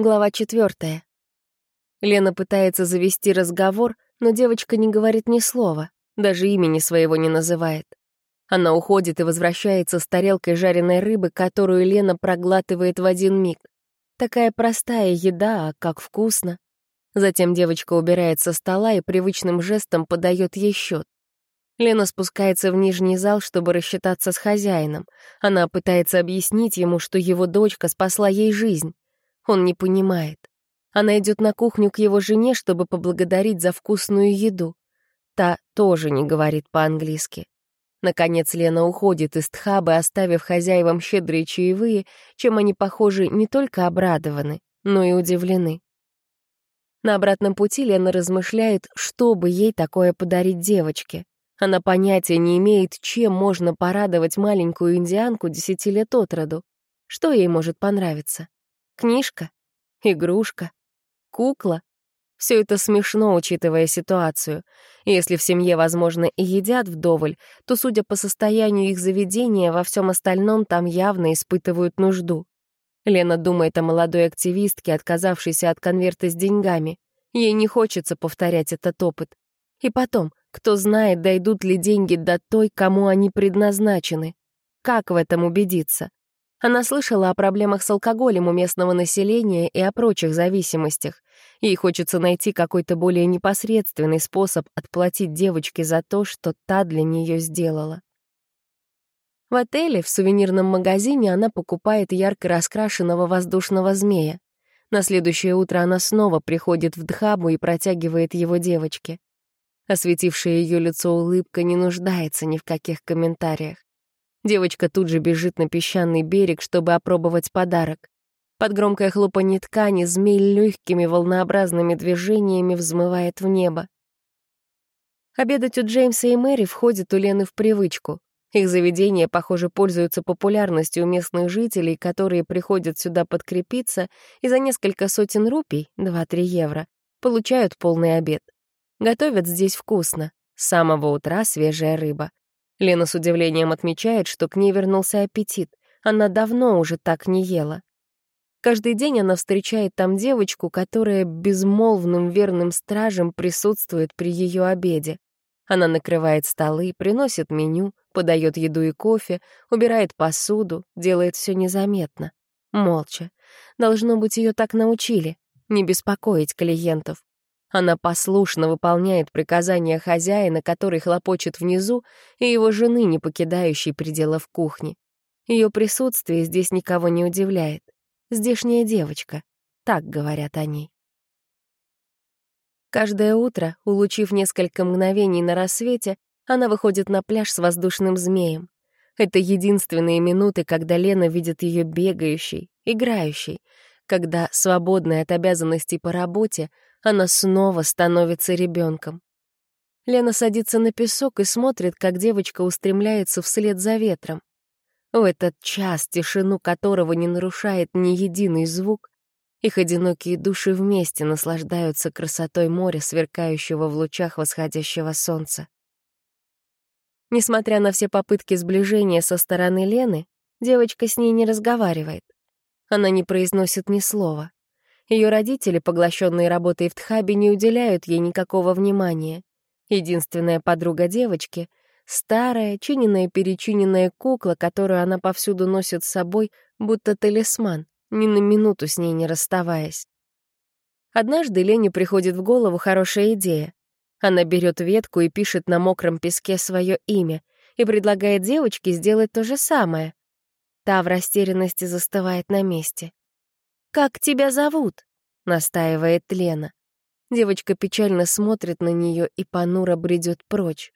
Глава четвертая. Лена пытается завести разговор, но девочка не говорит ни слова, даже имени своего не называет. Она уходит и возвращается с тарелкой жареной рыбы, которую Лена проглатывает в один миг. Такая простая еда, а как вкусно. Затем девочка убирает со стола и привычным жестом подает ей счет. Лена спускается в нижний зал, чтобы рассчитаться с хозяином. Она пытается объяснить ему, что его дочка спасла ей жизнь. Он не понимает. Она идет на кухню к его жене, чтобы поблагодарить за вкусную еду. Та тоже не говорит по-английски. Наконец Лена уходит из Тхабы, оставив хозяевам щедрые чаевые, чем они, похоже, не только обрадованы, но и удивлены. На обратном пути Лена размышляет, что бы ей такое подарить девочке. Она понятия не имеет, чем можно порадовать маленькую индианку десяти лет от роду. Что ей может понравиться? Книжка? Игрушка? Кукла? Все это смешно, учитывая ситуацию. Если в семье, возможно, и едят вдоволь, то, судя по состоянию их заведения, во всем остальном там явно испытывают нужду. Лена думает о молодой активистке, отказавшейся от конверта с деньгами. Ей не хочется повторять этот опыт. И потом, кто знает, дойдут ли деньги до той, кому они предназначены. Как в этом убедиться? Она слышала о проблемах с алкоголем у местного населения и о прочих зависимостях. Ей хочется найти какой-то более непосредственный способ отплатить девочке за то, что та для нее сделала. В отеле, в сувенирном магазине, она покупает ярко раскрашенного воздушного змея. На следующее утро она снова приходит в Дхабу и протягивает его девочке. Осветившая ее лицо улыбка не нуждается ни в каких комментариях. Девочка тут же бежит на песчаный берег, чтобы опробовать подарок. Под громкое хлопанье ткани змей легкими волнообразными движениями взмывает в небо. Обедать у Джеймса и Мэри входит у Лены в привычку. Их заведения, похоже, пользуются популярностью у местных жителей, которые приходят сюда подкрепиться и за несколько сотен рупий, 2-3 евро, получают полный обед. Готовят здесь вкусно. С самого утра свежая рыба. Лена с удивлением отмечает, что к ней вернулся аппетит. Она давно уже так не ела. Каждый день она встречает там девочку, которая безмолвным верным стражем присутствует при ее обеде. Она накрывает столы, приносит меню, подает еду и кофе, убирает посуду, делает все незаметно. Молча. Должно быть, ее так научили. Не беспокоить клиентов. Она послушно выполняет приказания хозяина, который хлопочет внизу, и его жены, не покидающей пределов кухни. Ее присутствие здесь никого не удивляет. Здешняя девочка. Так говорят о ней. Каждое утро, улучив несколько мгновений на рассвете, она выходит на пляж с воздушным змеем. Это единственные минуты, когда Лена видит ее бегающей, играющей, когда, свободная от обязанностей по работе, она снова становится ребенком. Лена садится на песок и смотрит, как девочка устремляется вслед за ветром. В этот час, тишину которого не нарушает ни единый звук, их одинокие души вместе наслаждаются красотой моря, сверкающего в лучах восходящего солнца. Несмотря на все попытки сближения со стороны Лены, девочка с ней не разговаривает. Она не произносит ни слова. Ее родители, поглощенные работой в Тхабе, не уделяют ей никакого внимания. Единственная подруга девочки — старая, чиненная-перечиненная кукла, которую она повсюду носит с собой, будто талисман, ни на минуту с ней не расставаясь. Однажды Лене приходит в голову хорошая идея. Она берет ветку и пишет на мокром песке свое имя и предлагает девочке сделать то же самое. Та в растерянности застывает на месте. «Как тебя зовут?» — настаивает Лена. Девочка печально смотрит на нее и понуро бредет прочь.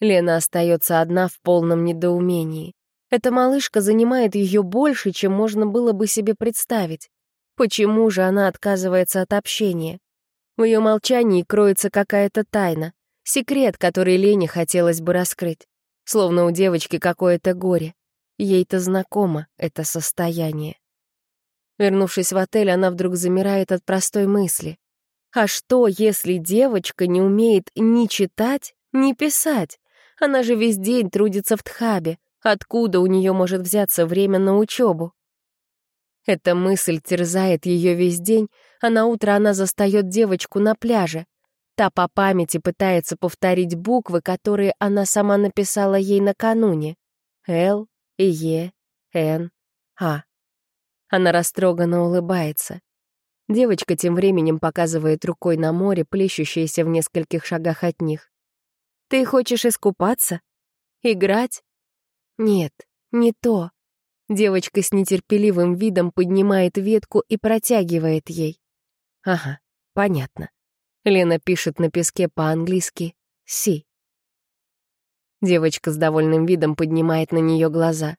Лена остается одна в полном недоумении. Эта малышка занимает ее больше, чем можно было бы себе представить. Почему же она отказывается от общения? В ее молчании кроется какая-то тайна, секрет, который Лене хотелось бы раскрыть. Словно у девочки какое-то горе. Ей-то знакомо это состояние. Вернувшись в отель, она вдруг замирает от простой мысли. А что, если девочка не умеет ни читать, ни писать? Она же весь день трудится в Тхабе. Откуда у нее может взяться время на учебу? Эта мысль терзает ее весь день, а на утро она застает девочку на пляже. Та по памяти пытается повторить буквы, которые она сама написала ей накануне. Л, Е, Н, А. Она растроганно улыбается. Девочка тем временем показывает рукой на море, плещущееся в нескольких шагах от них. «Ты хочешь искупаться? Играть?» «Нет, не то». Девочка с нетерпеливым видом поднимает ветку и протягивает ей. «Ага, понятно». Лена пишет на песке по-английски «си». Девочка с довольным видом поднимает на нее глаза.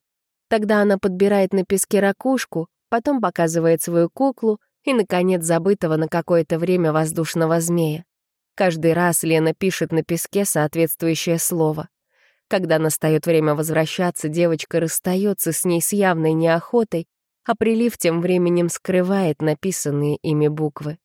Тогда она подбирает на песке ракушку, потом показывает свою куклу и, наконец, забытого на какое-то время воздушного змея. Каждый раз Лена пишет на песке соответствующее слово. Когда настает время возвращаться, девочка расстается с ней с явной неохотой, а прилив тем временем скрывает написанные ими буквы.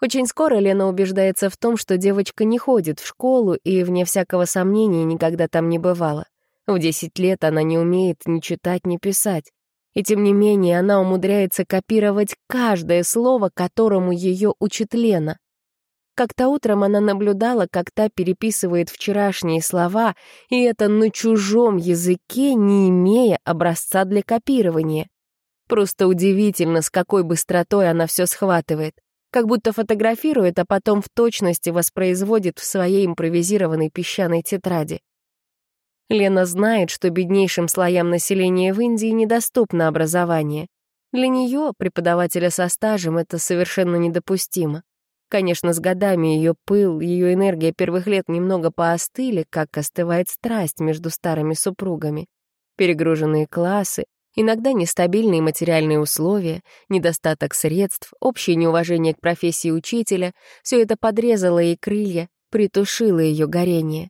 Очень скоро Лена убеждается в том, что девочка не ходит в школу и, вне всякого сомнения, никогда там не бывала. В 10 лет она не умеет ни читать, ни писать. И тем не менее она умудряется копировать каждое слово, которому ее учит Лена. Как-то утром она наблюдала, как та переписывает вчерашние слова, и это на чужом языке, не имея образца для копирования. Просто удивительно, с какой быстротой она все схватывает как будто фотографирует, а потом в точности воспроизводит в своей импровизированной песчаной тетради. Лена знает, что беднейшим слоям населения в Индии недоступно образование. Для нее, преподавателя со стажем, это совершенно недопустимо. Конечно, с годами ее пыл, ее энергия первых лет немного поостыли, как остывает страсть между старыми супругами. Перегруженные классы, Иногда нестабильные материальные условия, недостаток средств, общее неуважение к профессии учителя — все это подрезало ей крылья, притушило ее горение.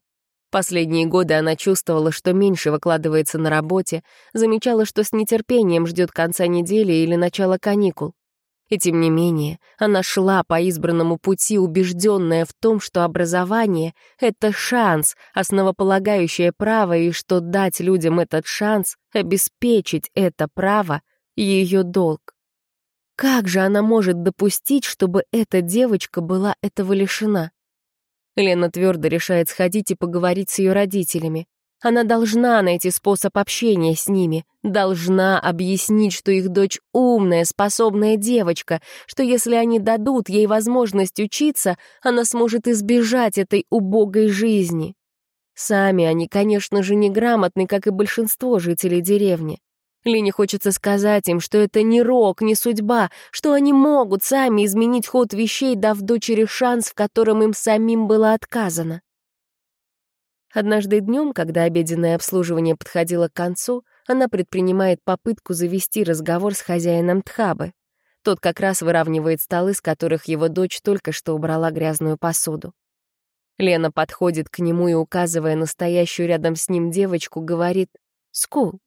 Последние годы она чувствовала, что меньше выкладывается на работе, замечала, что с нетерпением ждет конца недели или начала каникул. И тем не менее, она шла по избранному пути, убежденная в том, что образование — это шанс, основополагающее право, и что дать людям этот шанс, обеспечить это право — ее долг. Как же она может допустить, чтобы эта девочка была этого лишена? Лена твердо решает сходить и поговорить с ее родителями. Она должна найти способ общения с ними, должна объяснить, что их дочь умная, способная девочка, что если они дадут ей возможность учиться, она сможет избежать этой убогой жизни. Сами они, конечно же, неграмотны, как и большинство жителей деревни. Лене хочется сказать им, что это не рок, не судьба, что они могут сами изменить ход вещей, дав дочери шанс, в котором им самим было отказано. Однажды днем, когда обеденное обслуживание подходило к концу, она предпринимает попытку завести разговор с хозяином Тхабы. Тот как раз выравнивает столы, с которых его дочь только что убрала грязную посуду. Лена подходит к нему и, указывая на стоящую рядом с ним девочку, говорит «School».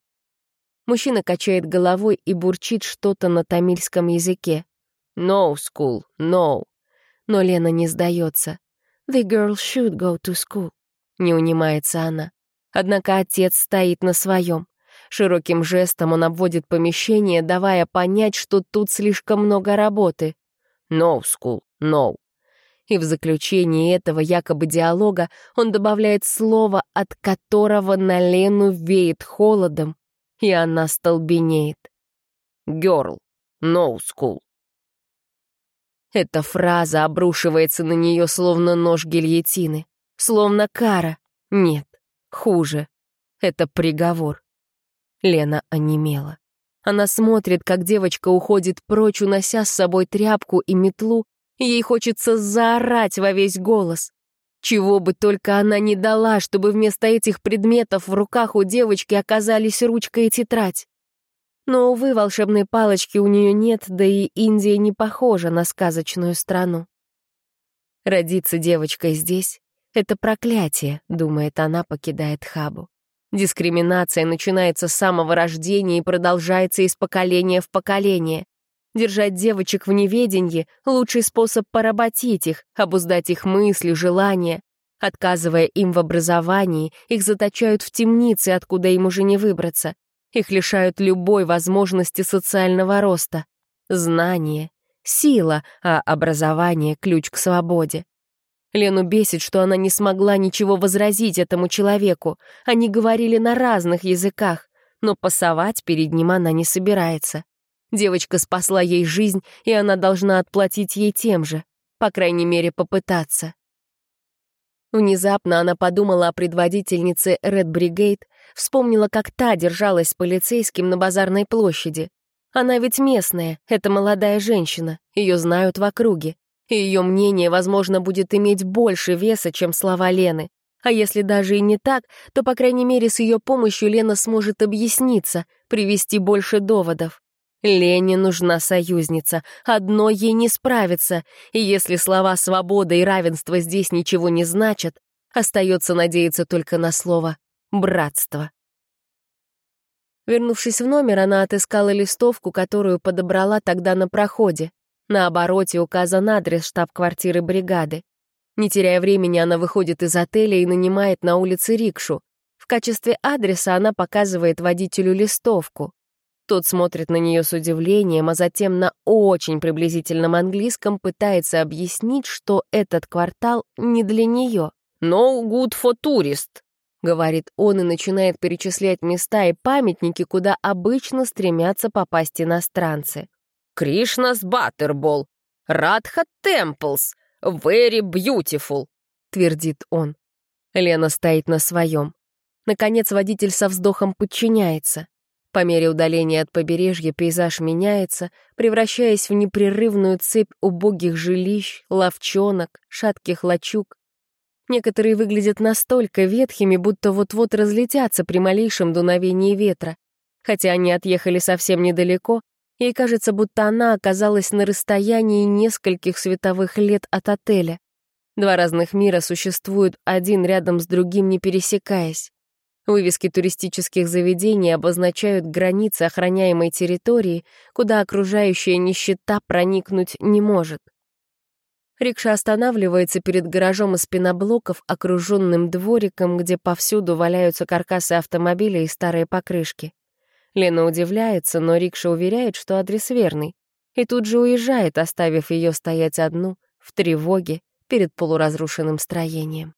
Мужчина качает головой и бурчит что-то на тамильском языке. «No, school, no». Но Лена не сдается. «The girl should go to school». Не унимается она. Однако отец стоит на своем. Широким жестом он обводит помещение, давая понять, что тут слишком много работы. «No, school, no». И в заключении этого якобы диалога он добавляет слово, от которого на Лену веет холодом, и она столбенеет. «Girl, no school». Эта фраза обрушивается на нее словно нож гильотины. Словно кара. Нет, хуже. Это приговор. Лена онемела. Она смотрит, как девочка уходит прочь, унося с собой тряпку и метлу, и ей хочется заорать во весь голос. Чего бы только она не дала, чтобы вместо этих предметов в руках у девочки оказались ручка и тетрадь. Но, увы, волшебной палочки у нее нет, да и Индия не похожа на сказочную страну. Родиться девочкой здесь это проклятие, думает она, покидает хабу. Дискриминация начинается с самого рождения и продолжается из поколения в поколение. Держать девочек в неведении — лучший способ поработить их, обуздать их мысли, желания. Отказывая им в образовании, их заточают в темнице, откуда им уже не выбраться. Их лишают любой возможности социального роста. Знание, сила, а образование — ключ к свободе. Лену бесит, что она не смогла ничего возразить этому человеку. Они говорили на разных языках, но пасовать перед ним она не собирается. Девочка спасла ей жизнь, и она должна отплатить ей тем же. По крайней мере, попытаться. Внезапно она подумала о предводительнице Red Brigade, вспомнила, как та держалась с полицейским на базарной площади. Она ведь местная, это молодая женщина, ее знают в округе. И ее мнение, возможно, будет иметь больше веса, чем слова Лены. А если даже и не так, то, по крайней мере, с ее помощью Лена сможет объясниться, привести больше доводов. Лене нужна союзница, одно ей не справится, и если слова «свобода» и «равенство» здесь ничего не значат, остается надеяться только на слово «братство». Вернувшись в номер, она отыскала листовку, которую подобрала тогда на проходе. На обороте указан адрес штаб-квартиры бригады. Не теряя времени, она выходит из отеля и нанимает на улице рикшу. В качестве адреса она показывает водителю листовку. Тот смотрит на нее с удивлением, а затем на очень приблизительном английском пытается объяснить, что этот квартал не для нее. «No good for tourist», — говорит он и начинает перечислять места и памятники, куда обычно стремятся попасть иностранцы. «Кришнас Баттербол», «Радха Темплс», «Very beautiful», — твердит он. Лена стоит на своем. Наконец водитель со вздохом подчиняется. По мере удаления от побережья пейзаж меняется, превращаясь в непрерывную цепь убогих жилищ, ловчонок, шатких лачуг. Некоторые выглядят настолько ветхими, будто вот-вот разлетятся при малейшем дуновении ветра. Хотя они отъехали совсем недалеко, ей кажется, будто она оказалась на расстоянии нескольких световых лет от отеля. Два разных мира существуют один рядом с другим, не пересекаясь. Вывески туристических заведений обозначают границы охраняемой территории, куда окружающая нищета проникнуть не может. Рикша останавливается перед гаражом из пеноблоков, окруженным двориком, где повсюду валяются каркасы автомобиля и старые покрышки. Лена удивляется, но Рикша уверяет, что адрес верный, и тут же уезжает, оставив ее стоять одну, в тревоге, перед полуразрушенным строением.